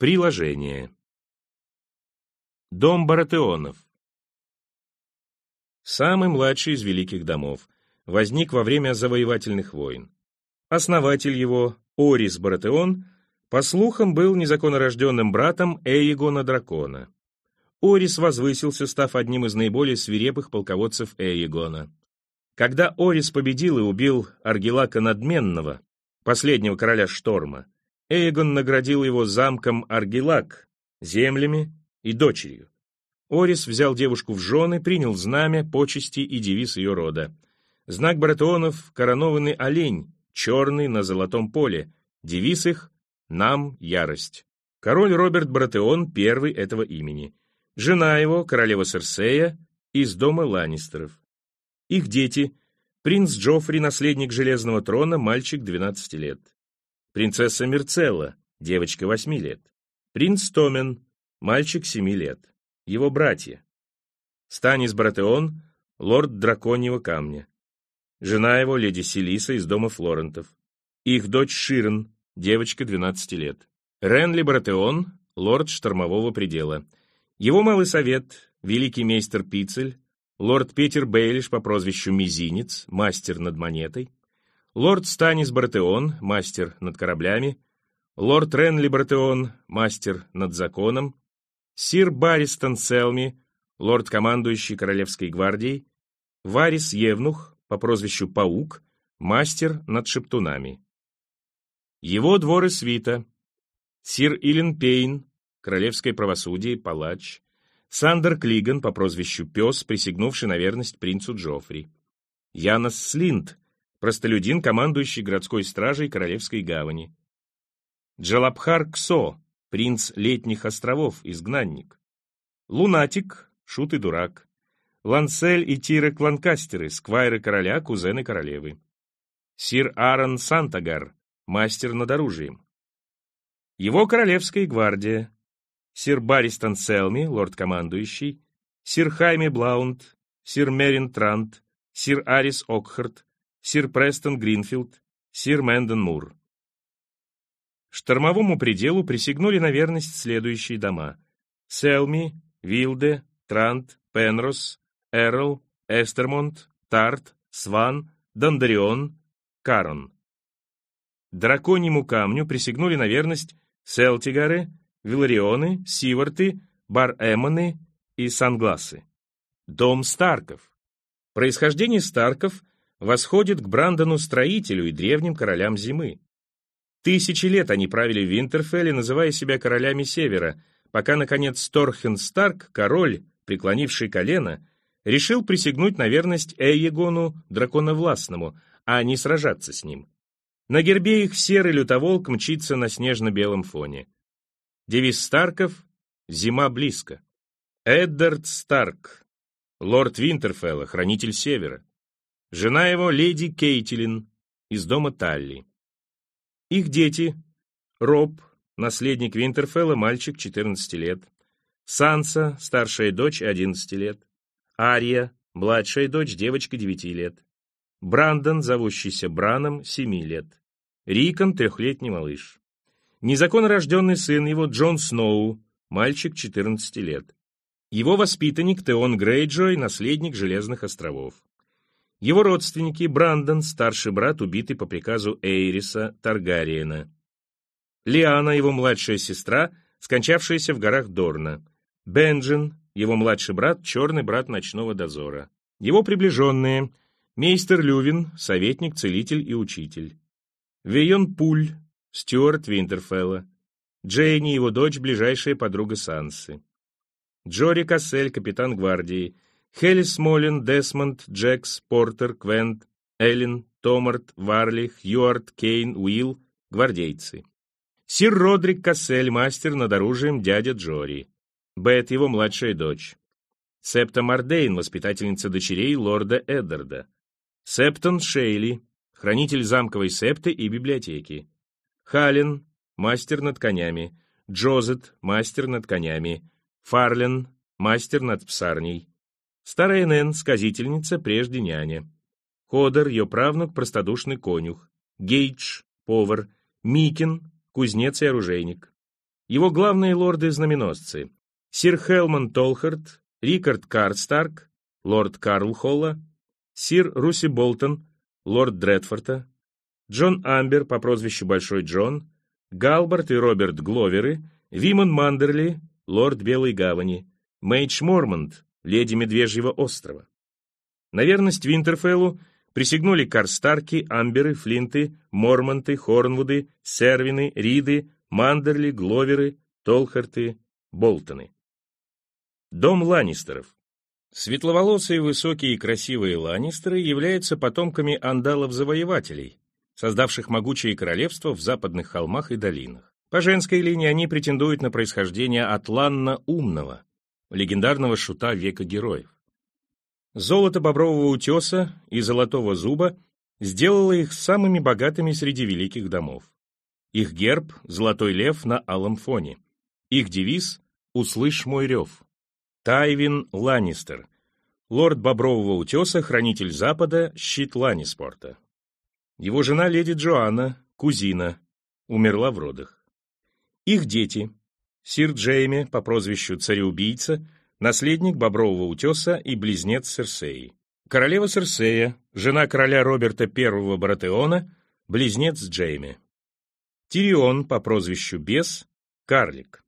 Приложение. Дом Баратеонов. Самый младший из великих домов. Возник во время завоевательных войн. Основатель его, Орис Баратеон, по слухам, был незаконнорожденным братом Эйгона Дракона. Орис возвысился, став одним из наиболее свирепых полководцев Эйгона. Когда Орис победил и убил Аргелака Надменного, последнего короля Шторма, Эйгон наградил его замком Аргелак, землями и дочерью. Орис взял девушку в жены, принял знамя, почести и девиз ее рода. Знак баратеонов — коронованный олень, черный на золотом поле. Девиз их — «Нам ярость». Король Роберт Баратеон первый этого имени. Жена его, королева Серсея, из дома Ланнистеров. Их дети — принц Джоффри, наследник Железного трона, мальчик 12 лет принцесса Мерцелла, девочка 8 лет, принц Томен, мальчик 7 лет, его братья, Станис Братеон, лорд Драконьего камня, жена его, леди Селиса из дома Флорентов, их дочь Ширен, девочка 12 лет, Ренли Братеон, лорд Штормового предела, его малый совет, великий мейстер Пицель, лорд Петер Бейлиш по прозвищу Мизинец, мастер над монетой, лорд Станис Бартеон, мастер над кораблями, лорд Ренли Бартеон, мастер над законом, сир Баристон Селми, лорд-командующий Королевской гвардией, Варис Евнух, по прозвищу Паук, мастер над шептунами. Его двор свита, сир Илен Пейн, королевское правосудие, палач, Сандер Клиган, по прозвищу Пес, присягнувший на верность принцу Джоффри, Янос Слинд, простолюдин, командующий городской стражей Королевской гавани. Джалабхар Ксо, принц летних островов, изгнанник. Лунатик, шут и дурак. Лансель и Тирек Ланкастеры, сквайры короля, кузены королевы. Сир Арон Сантагар, мастер над оружием. Его королевская гвардия. Сир Барристан Селми, лорд-командующий. Сир Хайме Блаунт, сир Мерин Трант, сир Арис Окхарт, сир Престон Гринфилд, сир Мэндон Мур. Штормовому пределу присягнули на верность следующие дома. Селми, Вилде, Трант, Пенрос, Эрл, Эстермонт, Тарт, Сван, Дандарион, Карон. Драконьему камню присягнули на верность Селтигары, Виларионы, Сиварты, Бар-Эмоны и Сангласы. Дом Старков. Происхождение Старков восходит к Брандону-строителю и древним королям зимы. Тысячи лет они правили в Винтерфелле, называя себя королями Севера, пока, наконец, Торхен Старк, король, преклонивший колено, решил присягнуть на верность Эйегону, драконовластному, а не сражаться с ним. На гербе их серый лютоволк мчится на снежно-белом фоне. Девиз Старков «Зима близко». Эддард Старк, лорд Винтерфелла, хранитель Севера. Жена его — леди Кейтилин из дома Талли. Их дети — Роб, наследник Винтерфелла, мальчик 14 лет, Санса, старшая дочь 11 лет, Ария, младшая дочь, девочка 9 лет, Брандон, зовущийся Браном, 7 лет, Рикон, трехлетний малыш. Незаконно рожденный сын его Джон Сноу, мальчик 14 лет. Его воспитанник Теон Грейджой, наследник Железных островов. Его родственники Брандон, старший брат, убитый по приказу Эйриса Таргариена. Лиана, его младшая сестра, скончавшаяся в горах Дорна. Бенджин, его младший брат, черный брат ночного дозора. Его приближенные — мейстер Лювин, советник, целитель и учитель. Вейон Пуль, Стюарт Винтерфелла. Джейни, его дочь, ближайшая подруга Сансы. Джори Кассель, капитан гвардии — Хелли Смолин, Десмонд, Джекс, Портер, Квент, Эллен, Томарт, Варли, Хьюарт, Кейн, Уилл — гвардейцы. Сир Родрик Кассель, мастер над оружием дядя Джори. Бет, его младшая дочь. Септа Мардейн, воспитательница дочерей лорда Эддарда. Септон Шейли, хранитель замковой септы и библиотеки. Хален, мастер над конями. Джозет, мастер над конями. Фарлен, мастер над псарней. Старая Нэн, сказительница, прежде няня. Ходор, ее правнук, простодушный конюх. Гейдж, повар. Микин, кузнец и оружейник. Его главные лорды-знаменосцы — сир Хелман Толхард, Рикард Карстарк, лорд Карл Холла, сир Руси Болтон, лорд Дредфорта, Джон Амбер по прозвищу Большой Джон, Галбарт и Роберт Гловеры, Виман Мандерли, лорд Белой Гавани, Мэйдж Мормонт, леди Медвежьего острова. На верность Винтерфеллу присягнули Карстарки, Амберы, Флинты, Мормонты, Хорнвуды, Сервины, Риды, Мандерли, Гловеры, Толхарты, Болтоны. Дом Ланнистеров. Светловолосые, высокие и красивые Ланнистеры являются потомками андалов-завоевателей, создавших могучие королевства в западных холмах и долинах. По женской линии они претендуют на происхождение от Ланна Умного, легендарного шута века героев. Золото бобрового утеса и золотого зуба сделало их самыми богатыми среди великих домов. Их герб — золотой лев на алом фоне. Их девиз — «Услышь мой рев». Тайвин Ланнистер, лорд Бобрового утеса, хранитель Запада, щит Ланниспорта. Его жена леди Джоанна, кузина, умерла в родах. Их дети — сир Джейми по прозвищу Цареубийца, наследник Бобрового утеса и близнец Серсеи. Королева Серсея, жена короля Роберта I Баратеона, близнец Джейми. Тирион по прозвищу Бес, карлик.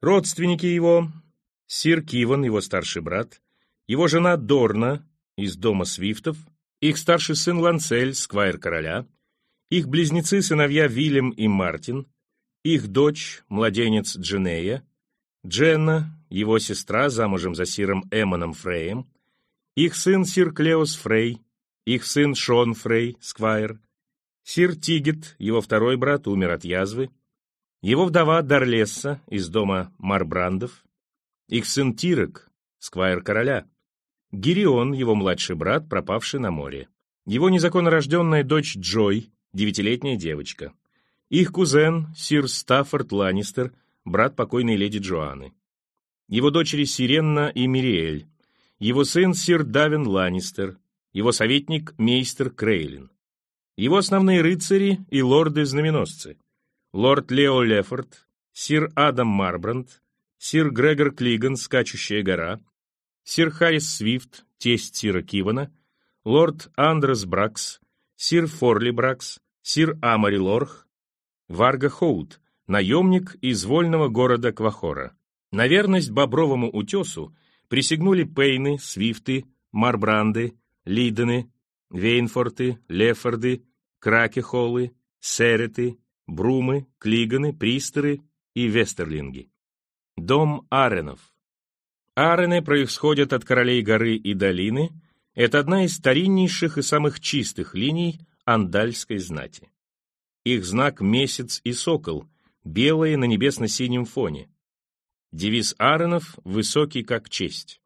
Родственники его Сир Киван, его старший брат, его жена Дорна из дома Свифтов, их старший сын Ланцель, сквайр короля, их близнецы-сыновья Вильям и Мартин, их дочь, младенец Дженея, Дженна, его сестра, замужем за сиром Эмоном Фреем, их сын сир Клеос Фрей, их сын Шон Фрей, сквайр, сир Тигет, его второй брат, умер от язвы, его вдова Дарлесса из дома Марбрандов, их сын Тирек, сквайр короля. Гирион, его младший брат, пропавший на море. Его незаконнорожденная дочь Джой, девятилетняя девочка. Их кузен, сир Стаффорд Ланнистер, брат покойной леди Джоанны. Его дочери Сиренна и Мириэль. Его сын сир Давин Ланнистер. Его советник мейстер Крейлин. Его основные рыцари и лорды-знаменосцы. Лорд Лео Лефорд, сир Адам Марбранд, сир Грегор Клиган, скачущая гора, сир Харрис Свифт, тесть сира Кивана, лорд Андрес Бракс, сир Форли Бракс, сир Амари Лорх, Варга Хоут, наемник из вольного города Квахора. На верность Бобровому утесу присягнули Пейны, Свифты, Марбранды, Лидены, Вейнфорты, Лефорды, Кракехолы, Сереты, Брумы, Клиганы, Пристеры и Вестерлинги. Дом Аренов. Арены происходят от королей горы и долины. Это одна из стариннейших и самых чистых линий андальской знати. Их знак — месяц и сокол, белые на небесно-синем фоне. Девиз Аренов — высокий как честь.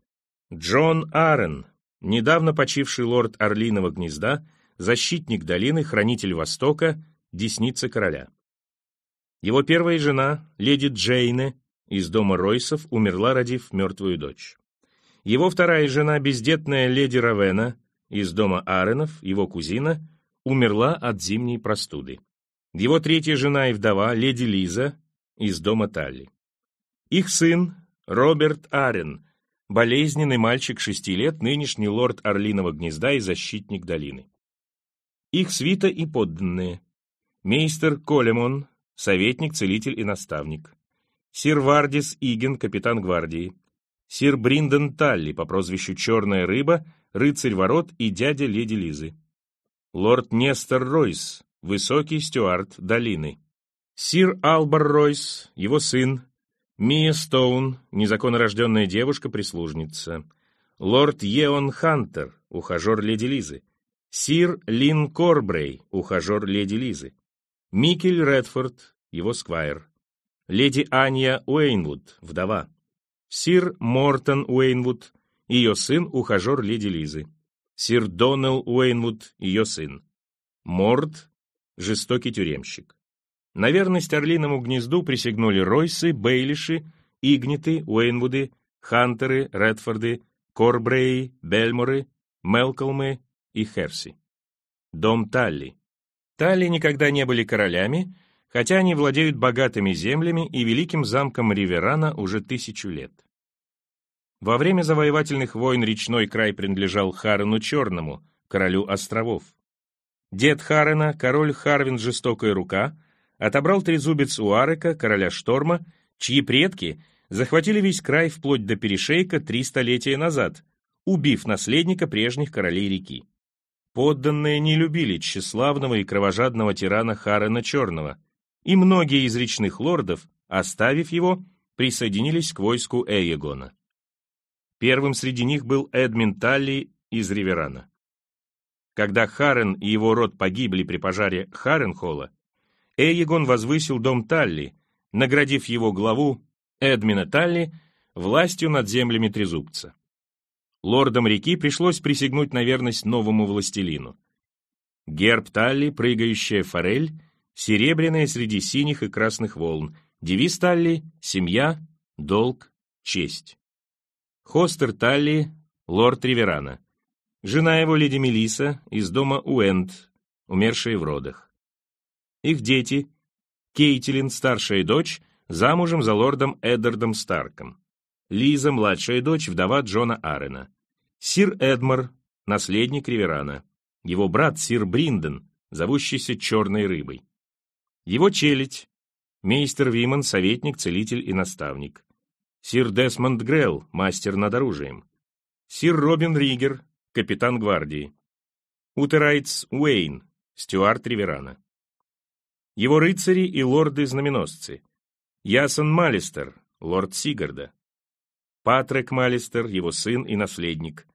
Джон Арен, недавно почивший лорд Орлиного гнезда, защитник долины, хранитель Востока, десница короля. Его первая жена, леди Джейне, из дома Ройсов умерла, родив мертвую дочь. Его вторая жена, бездетная леди Равена, из дома Аренов, его кузина, умерла от зимней простуды. Его третья жена и вдова, леди Лиза, из дома Талли. Их сын, Роберт Арен, болезненный мальчик шести лет, нынешний лорд Орлиного гнезда и защитник долины. Их свита и подданные. Мейстер Колемон, советник, целитель и наставник сир Вардис Иген, капитан гвардии, сир Бринден Талли по прозвищу Черная Рыба, рыцарь ворот и дядя леди Лизы, лорд Нестор Ройс, высокий стюард долины, сир Албар Ройс, его сын, Мия Стоун, незаконнорожденная девушка-прислужница, лорд Еон Хантер, ухажер леди Лизы, сир Лин Корбрей, ухажер леди Лизы, Микель Редфорд, его сквайр, леди Анья Уэйнвуд, вдова, сир Мортон Уэйнвуд, ее сын, ухажер леди Лизы, сир Доннелл Уэйнвуд, ее сын, Морд, жестокий тюремщик. На верность Орлиному гнезду присягнули Ройсы, Бейлиши, Игниты, Уэйнвуды, Хантеры, Редфорды, Корбреи, Бельморы, Мелколмы и Херси. Дом Талли. Талли никогда не были королями, хотя они владеют богатыми землями и великим замком Риверана уже тысячу лет. Во время завоевательных войн речной край принадлежал Харену Черному, королю островов. Дед Харена, король Харвин Жестокая Рука, отобрал трезубец у Арека, короля Шторма, чьи предки захватили весь край вплоть до перешейка три столетия назад, убив наследника прежних королей реки. Подданные не любили тщеславного и кровожадного тирана Харена Черного, и многие из речных лордов, оставив его, присоединились к войску Эйегона. Первым среди них был Эдмин Талли из Риверана. Когда Харен и его род погибли при пожаре Харенхола, Эйегон возвысил дом Талли, наградив его главу Эдмина Талли властью над землями Трезубца. Лордам реки пришлось присягнуть на верность новому властелину. Герб Талли, прыгающая форель, серебряная среди синих и красных волн, девиз Талли — семья, долг, честь. Хостер Талли, лорд Риверана. Жена его, леди Мелиса, из дома Уэнд, умершая в родах. Их дети, Кейтилин, старшая дочь, замужем за лордом Эддардом Старком. Лиза, младшая дочь, вдова Джона Арена. Сир Эдмар, наследник Риверана. Его брат Сир Бринден, зовущийся Черной Рыбой. Его челядь, мейстер Виман, советник, целитель и наставник. Сир Десмонд Грелл, мастер над оружием. Сир Робин Ригер, капитан гвардии. Утерайтс Уэйн, стюард Риверана. Его рыцари и лорды-знаменосцы. Ясон Маллистер, лорд Сигарда. Патрек Маллистер, его сын и наследник.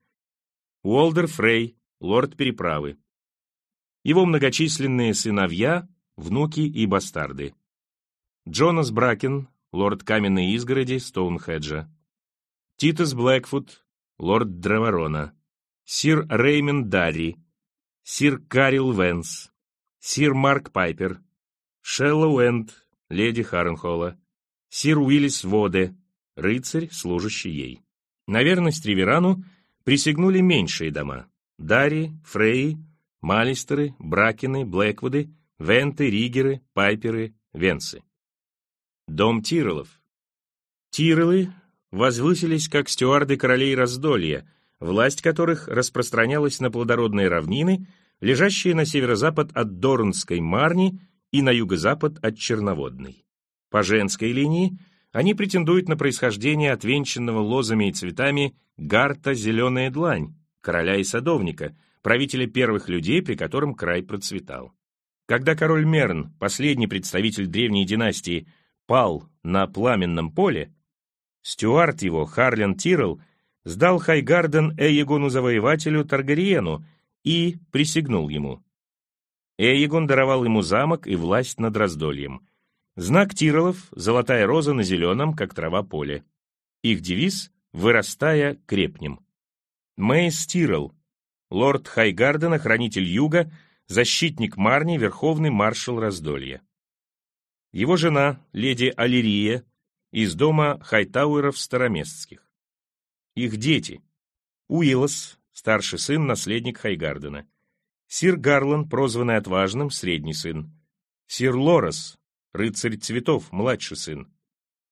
Уолдер Фрей, лорд переправы. Его многочисленные сыновья, внуки и бастарды. Джонас Бракен, лорд Каменной изгороди Стоунхеджа, Титос Блэквуд, лорд Древорона, сир Реймонд Дарри, сир Карил Венс, сир Марк Пайпер, Шелла Уэнд, леди Харренхолла, сир Уиллис Воде, рыцарь, служащий ей. На верность Риверану присягнули меньшие дома — Дарри, Фрей, Малистеры, Бракины, Блэквуды, Венты, Ригеры, Пайперы, Венсы. Дом Тиролов. Тиролы возвысились как стюарды королей раздолья, власть которых распространялась на плодородные равнины, лежащие на северо-запад от Дорнской Марни и на юго-запад от Черноводной. По женской линии они претендуют на происхождение отвенчанного лозами и цветами Гарта Зеленая Длань, короля и садовника, правителя первых людей, при котором край процветал. Когда король Мерн, последний представитель древней династии, пал на пламенном поле, стюард его, Харлен Тирл, сдал Хайгарден Эйегону-завоевателю Таргариену и присягнул ему. Эйегон даровал ему замок и власть над раздольем. Знак Тиролов — золотая роза на зеленом, как трава поле. Их девиз — «Вырастая, крепнем». Мэйс Тирл, лорд Хайгардена, хранитель юга, защитник Марни, верховный маршал раздолья. Его жена, леди Алирия, из дома Хайтауэров-Староместских. Их дети. Уиллос, старший сын, наследник Хайгардена. Сир Гарлан, прозванный Отважным, средний сын. Сир Лорес, рыцарь цветов, младший сын.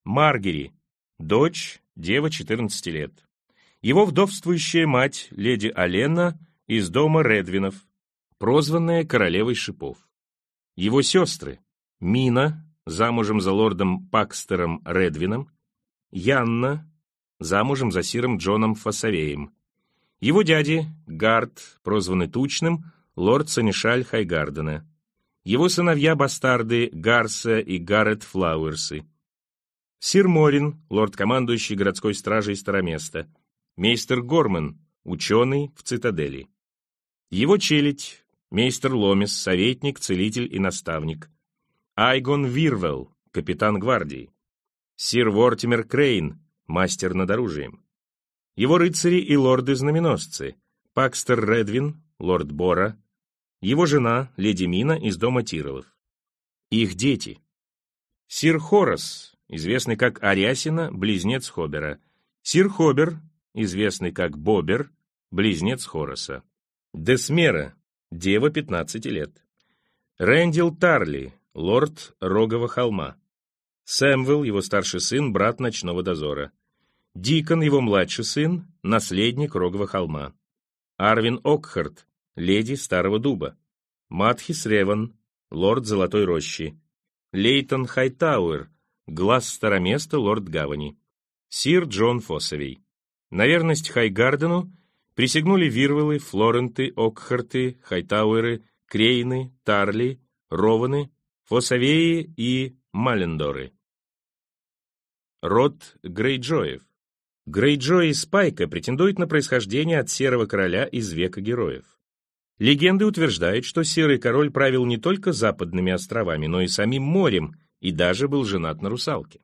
Маргери, дочь, дева 14 лет. Его вдовствующая мать, леди Алена, из дома Редвинов, прозванная королевой шипов. Его сестры, Мина, замужем за лордом Пакстером Редвином, Янна, замужем за сиром Джоном Фасавеем. Его дяди, Гард, прозванный Тучным, лорд Санишаль Хайгардена. Его сыновья-бастарды Гарса и Гаррет Флауэрсы. Сир Морин, лорд-командующий городской стражей Староместа. Мейстер Горман, ученый в цитадели. Его челядь, мейстер Ломис, советник, целитель и наставник. Айгон Вирвелл, капитан гвардии. Сир Вортимер Крейн, мастер над оружием. Его рыцари и лорды-знаменосцы. Пакстер Редвин, лорд Бора. Его жена, леди Мина из дома Тиролов. Их дети. Сир Хорос, известный как Ариасина, близнец Хобера. Сир Хобер, известный как Бобер, близнец Хороса. Десмера, дева 15 лет. Рэндил Тарли, лорд Рогова холма. Сэмвелл, его старший сын, брат ночного дозора. Дикон, его младший сын, наследник Рогова холма. Арвин Окхарт, леди Старого Дуба. Матхис Реван, лорд Золотой Рощи. Лейтон Хайтауэр, глаз староместа, лорд Гавани. Сир Джон Фоссовей. На верность Хайгардену присягнули Вирвелы, Флоренты, Окхарты, Хайтауэры, Крейны, Тарли, Рованы, Фосовеи и Малендоры. Род Грейджоев. Грейджой из Спайка претендует на происхождение от Серого Короля из века героев. Легенды утверждают, что Серый Король правил не только западными островами, но и самим морем, и даже был женат на русалке.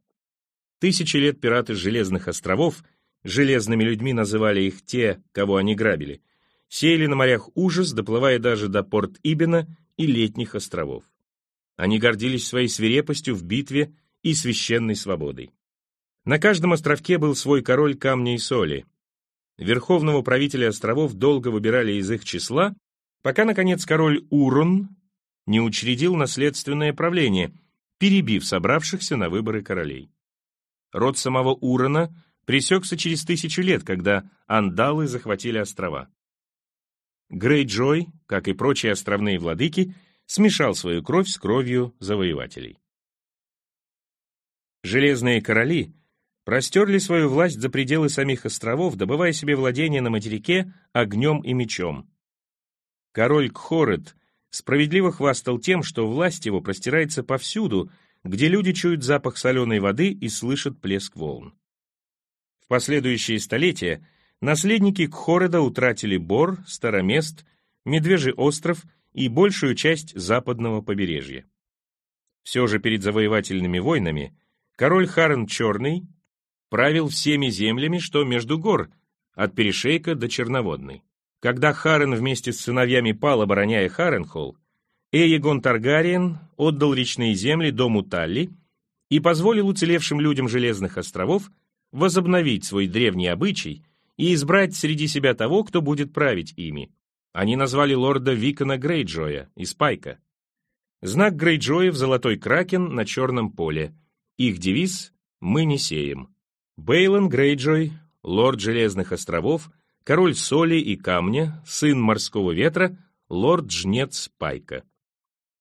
Тысячи лет пираты Железных островов, железными людьми называли их те, кого они грабили, сеяли на морях ужас, доплывая даже до порт Ибена и летних островов. Они гордились своей свирепостью в битве и священной свободой. На каждом островке был свой король камня и соли. Верховного правителя островов долго выбирали из их числа, пока, наконец, король Урон не учредил наследственное правление, перебив собравшихся на выборы королей. Род самого Урона пресекся через тысячу лет, когда андалы захватили острова. Грейджой, как и прочие островные владыки, смешал свою кровь с кровью завоевателей. Железные короли простерли свою власть за пределы самих островов, добывая себе владение на материке огнем и мечом. Король Кхорет справедливо хвастал тем, что власть его простирается повсюду, где люди чуют запах соленой воды и слышат плеск волн. В последующие столетия наследники Кхореда утратили Бор, Старомест, Медвежий остров и большую часть западного побережья. Все же перед завоевательными войнами король Харен Черный правил всеми землями, что между гор, от Перешейка до Черноводной. Когда Харен вместе с сыновьями пал, обороняя Харенхолл, Эегон Таргариен отдал речные земли дому Талли и позволил уцелевшим людям Железных островов возобновить свой древний обычай и избрать среди себя того, кто будет править ими. Они назвали лорда Викона Грейджоя из Пайка. Знак Грейджоя в золотой кракен на черном поле. Их девиз «Мы не сеем». Бейлон Грейджой, лорд Железных островов, король соли и камня, сын морского ветра, лорд-жнец Пайка.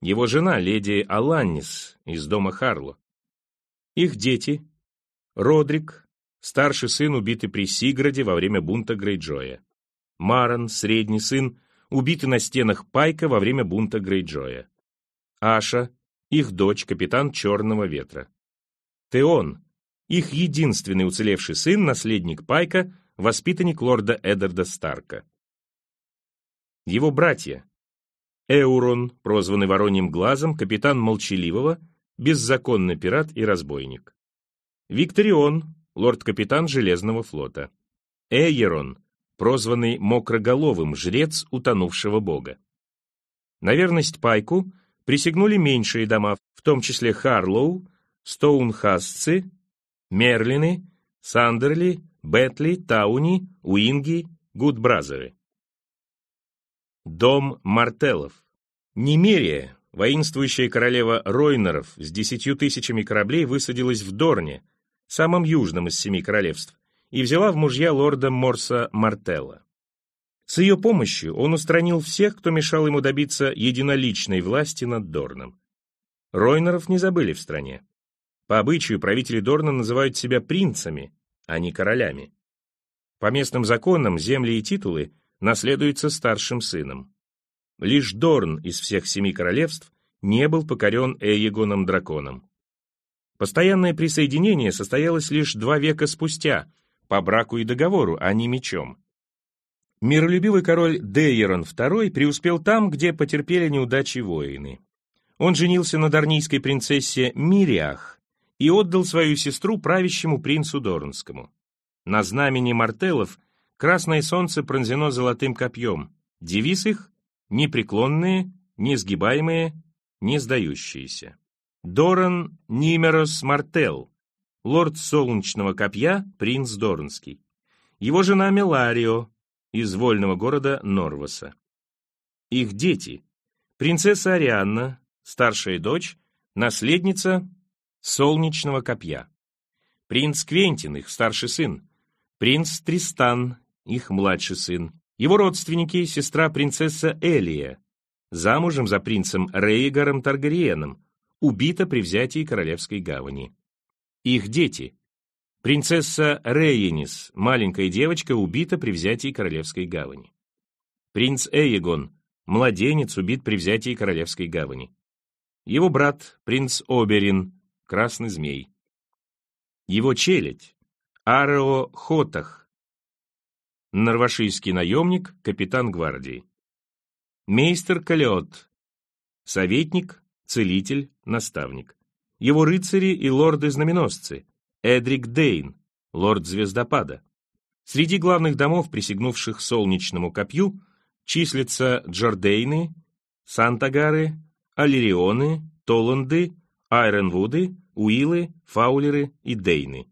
Его жена, леди Аланнис из дома Харло. Их дети, Родрик, старший сын, убитый при Сиграде во время бунта Грейджоя. Маран, средний сын, убитый на стенах Пайка во время бунта Грейджоя. Аша, их дочь, капитан Черного ветра. Теон, их единственный уцелевший сын, наследник Пайка, воспитанник лорда Эддарда Старка. Его братья. Эурон, прозванный Вороньим Глазом, капитан Молчаливого, беззаконный пират и разбойник. Викторион, лорд-капитан Железного флота. Эйерон, прозванный Мокроголовым, жрец утонувшего бога. На верность Пайку присягнули меньшие дома, в том числе Харлоу, Стоунхасцы, Мерлины, Сандерли, Бетли, Тауни, Уинги, Гудбразеры. Дом Мартеллов. Немерия, воинствующая королева Ройнеров с десятью тысячами кораблей высадилась в Дорне, самом южном из семи королевств, и взяла в мужья лорда Морса Мартелла. С ее помощью он устранил всех, кто мешал ему добиться единоличной власти над Дорном. Ройнеров не забыли в стране. По обычаю правители Дорна называют себя принцами, а не королями. По местным законам земли и титулы наследуются старшим сыном. Лишь Дорн из всех семи королевств не был покорен Эйегоном-драконом. Постоянное присоединение состоялось лишь два века спустя, по браку и договору, а не мечом. Миролюбивый король Дейерон II преуспел там, где потерпели неудачи воины. Он женился на дарнийской принцессе Мириах, и отдал свою сестру правящему принцу Дорнскому. На знамени мартелов красное солнце пронзено золотым копьем, девиз их — непреклонные, несгибаемые, не сдающиеся. Доран Нимерос Мартел, лорд солнечного копья, принц Дорнский. Его жена Меларио, из вольного города Норвоса. Их дети — принцесса Арианна, старшая дочь, наследница Солнечного копья. Принц Квентин, их старший сын. Принц Тристан, их младший сын. Его родственники, сестра принцесса Элия, замужем за принцем Рейгаром Таргариеном, убита при взятии Королевской гавани. Их дети. Принцесса Рейенис, маленькая девочка, убита при взятии Королевской гавани. Принц Эйегон, младенец, убит при взятии Королевской гавани. Его брат, принц Оберин, красный змей. Его челядь, Арео Хотах, норвашийский наемник, капитан гвардии. Мейстер Калиот, советник, целитель, наставник. Его рыцари и лорды-знаменосцы, Эдрик Дейн, лорд Звездопада. Среди главных домов, присягнувших солнечному копью, числятся Джордейны, Сантагары, Аллирионы, Толанды, Айронвуды, Уилы, Фаулеры и Дейны.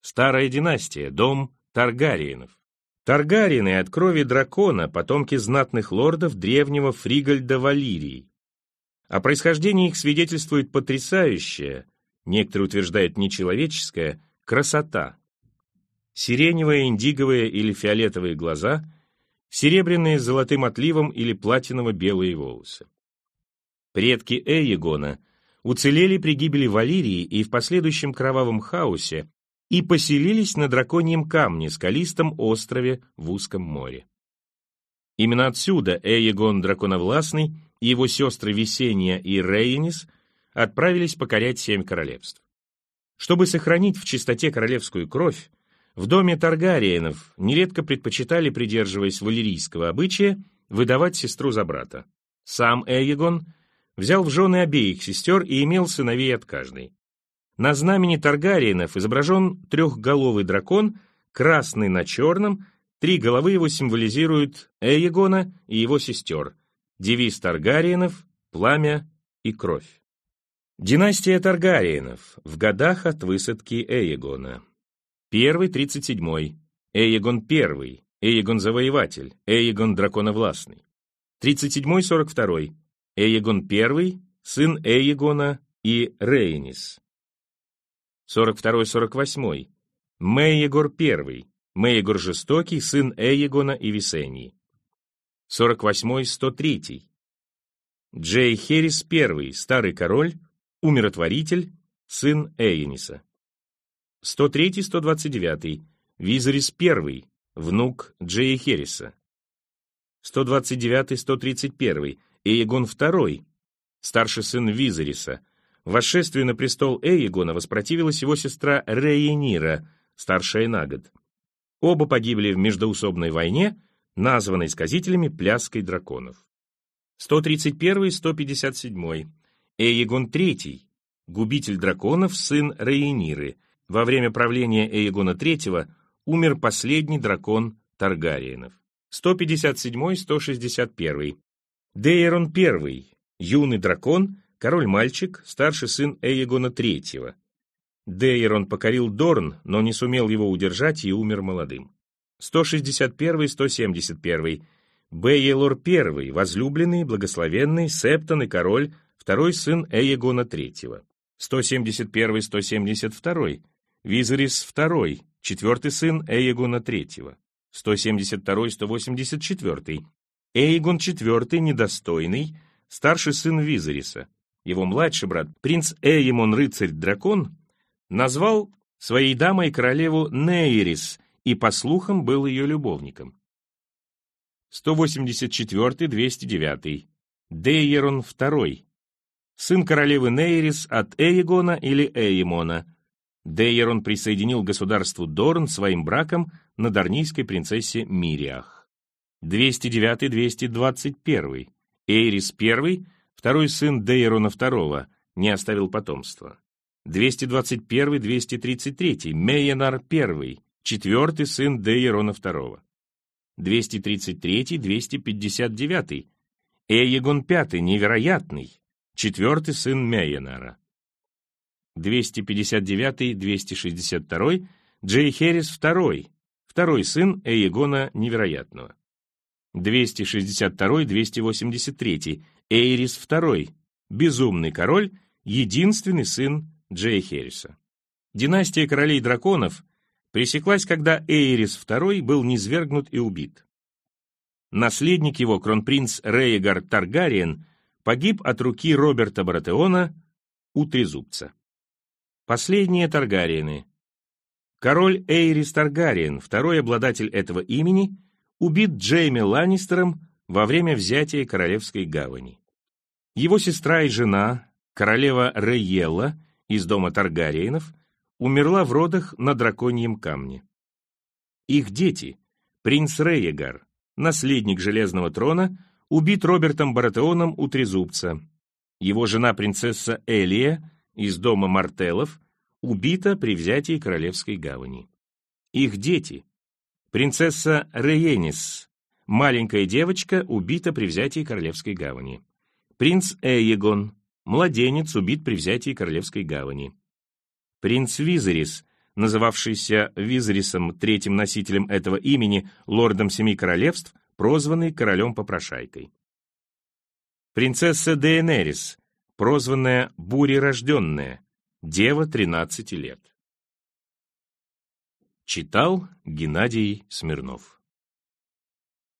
Старая династия, дом Таргариенов. Таргариены от крови дракона, потомки знатных лордов древнего Фригальда Валирии. О происхождении их свидетельствует потрясающая, некоторые утверждают нечеловеческая, красота. Сиреневые, индиговые или фиолетовые глаза, серебряные с золотым отливом или платиново-белые волосы. Предки Эйегона уцелели при гибели Валирии и в последующем кровавом хаосе и поселились на драконьем камне, скалистом острове в узком море. Именно отсюда Эйегон Драконовластный и его сестры Весения и Рейнис отправились покорять семь королевств. Чтобы сохранить в чистоте королевскую кровь, в доме Таргариенов нередко предпочитали, придерживаясь валерийского обычая, выдавать сестру за брата. Сам Эйегон взял в жены обеих сестер и имел сыновей от каждой. На знамени Таргариенов изображен трехголовый дракон, красный на черном, три головы его символизируют Эйегона и его сестер, девиз Таргариенов, пламя и кровь. Династия Таргариенов в годах от высадки Эйегона. Первый, тридцать седьмой, Эйегон первый, Эйегон Завоеватель, Эйегон Драконовластный. Тридцать седьмой, сорок второй, Эйегон I, сын Эйегона и Рейнис. 42-48. Мейегор I, Мейегор Жестокий, сын Эйегона и Висении. 48-103. Джей Херис I, старый король, умиротворитель, сын Эйениса. 103-129. Визарис I, внук Джея Хериса. 129-131. Эйгон II, старший сын Визариса. Восшествию на престол Эйгона воспротивилась его сестра Рейенира, старшая на год. Оба погибли в междоусобной войне, названной сказителями пляской драконов. 131-157. Эйгон III, губитель драконов, сын Рейениры. Во время правления Эйгона III умер последний дракон Таргариенов. 157-161. Дейрон I, юный дракон, король-мальчик, старший сын Эйгона III. Дейрон покорил Дорн, но не сумел его удержать и умер молодым. 161-171. Бейелор I, возлюбленный, благословенный, септон и король, второй сын Эйгона III. 171-172. Визарис II, четвертый сын Эйгона III. 172-184. Эйгон IV недостойный, старший сын Визариса. Его младший брат, принц Эймон, рыцарь-дракон, назвал своей дамой королеву Нейрис и, по слухам, был ее любовником. 184-209. Дейерон II. Сын королевы Нейрис от Эйгона или Эймона. Дейерон присоединил государству Дорн своим браком на дарнийской принцессе Мириах. 209-221. Эйрис I, второй сын Дейрона II, не оставил потомства. 221-233. Мейенар I, четвертый сын Дейрона II. 233-259. Эйегон V, невероятный, четвертый сын Мейенара. 259-262. Джей Херрис II, второй сын Эйегона Невероятного. 262-283, Эйрис II, безумный король, единственный сын Джея Херриса. Династия королей драконов пресеклась, когда Эйрис II был низвергнут и убит. Наследник его, кронпринц Рейгар Таргариен, погиб от руки Роберта Баратеона у Трезубца. Последние Таргариены. Король Эйрис Таргариен, второй обладатель этого имени, убит Джейми Ланнистером во время взятия Королевской гавани. Его сестра и жена, королева Рейелла из дома Таргариенов, умерла в родах на драконьем камне. Их дети, принц Рейегар, наследник Железного трона, убит Робертом Баратеоном у Трезубца. Его жена принцесса Элия из дома Мартеллов убита при взятии Королевской гавани. Их дети. Принцесса Рейенис, маленькая девочка, убита при взятии Королевской гавани. Принц Эйегон, младенец, убит при взятии Королевской гавани. Принц Визерис, называвшийся Визерисом, третьим носителем этого имени, лордом Семи Королевств, прозванный королем-попрошайкой. Принцесса Дейенерис, прозванная Бурерожденная, дева 13 лет. Читал Геннадий Смирнов